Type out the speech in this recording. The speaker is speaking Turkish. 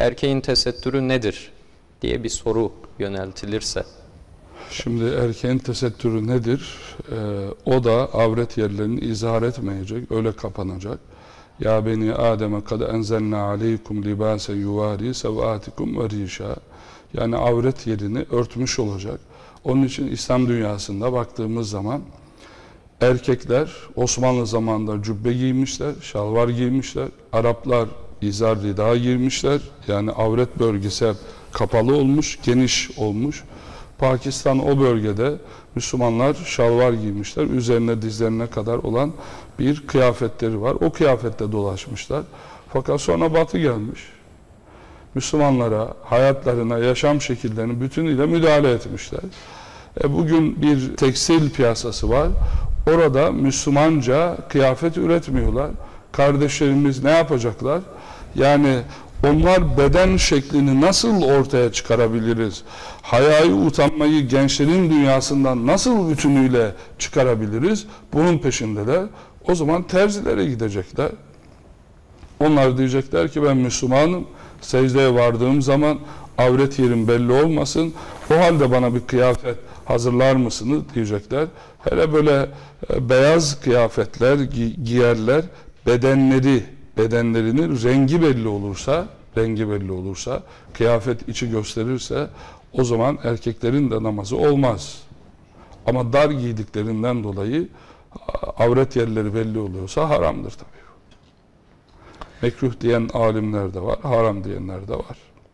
erkeğin tesettürü nedir diye bir soru yöneltilirse. Şimdi erkeğin tesettürü nedir? Ee, o da avret yerlerini izhar etmeyecek, öyle kapanacak. Ya beni Adem'e kad enzelna aleykum libase yuvari sevatikum ve rişa. Yani avret yerini örtmüş olacak. Onun için İslam dünyasında baktığımız zaman erkekler Osmanlı zamanında cübbe giymişler, şalvar giymişler. Araplar izar rida giymişler. Yani avret bölgesi kapalı olmuş, geniş olmuş. Pakistan o bölgede Müslümanlar şalvar giymişler. Üzerine dizlerine kadar olan bir kıyafetleri var. O kıyafette dolaşmışlar. Fakat sonra Batı gelmiş. Müslümanlara, hayatlarına, yaşam şekillerine bütünüyle müdahale etmişler. E bugün bir tekstil piyasası var. Orada Müslümanca kıyafet üretmiyorlar. Kardeşlerimiz ne yapacaklar? Yani onlar beden şeklini nasıl ortaya çıkarabiliriz? Hayayı, utanmayı gençlerin dünyasından nasıl bütünüyle çıkarabiliriz? Bunun peşindeler. O zaman terzilere gidecekler. Onlar diyecekler ki ben Müslümanım. Secdeye vardığım zaman avret yerim belli olmasın. O halde bana bir kıyafet hazırlar mısınız diyecekler. Hele böyle e, beyaz kıyafetler gi- giyerler. Bedenleri, bedenlerinin rengi belli olursa, rengi belli olursa, kıyafet içi gösterirse o zaman erkeklerin de namazı olmaz. Ama dar giydiklerinden dolayı avret yerleri belli oluyorsa haramdır tabii. Mekruh diyen alimler de var, haram diyenler de var.